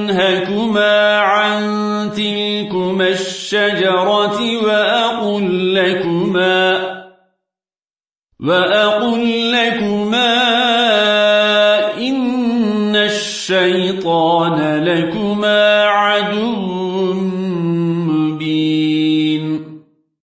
أنهكما عن تلكما الشجرة وأقول لكما وأقول لكما إن الشيطان لكما عدو مبين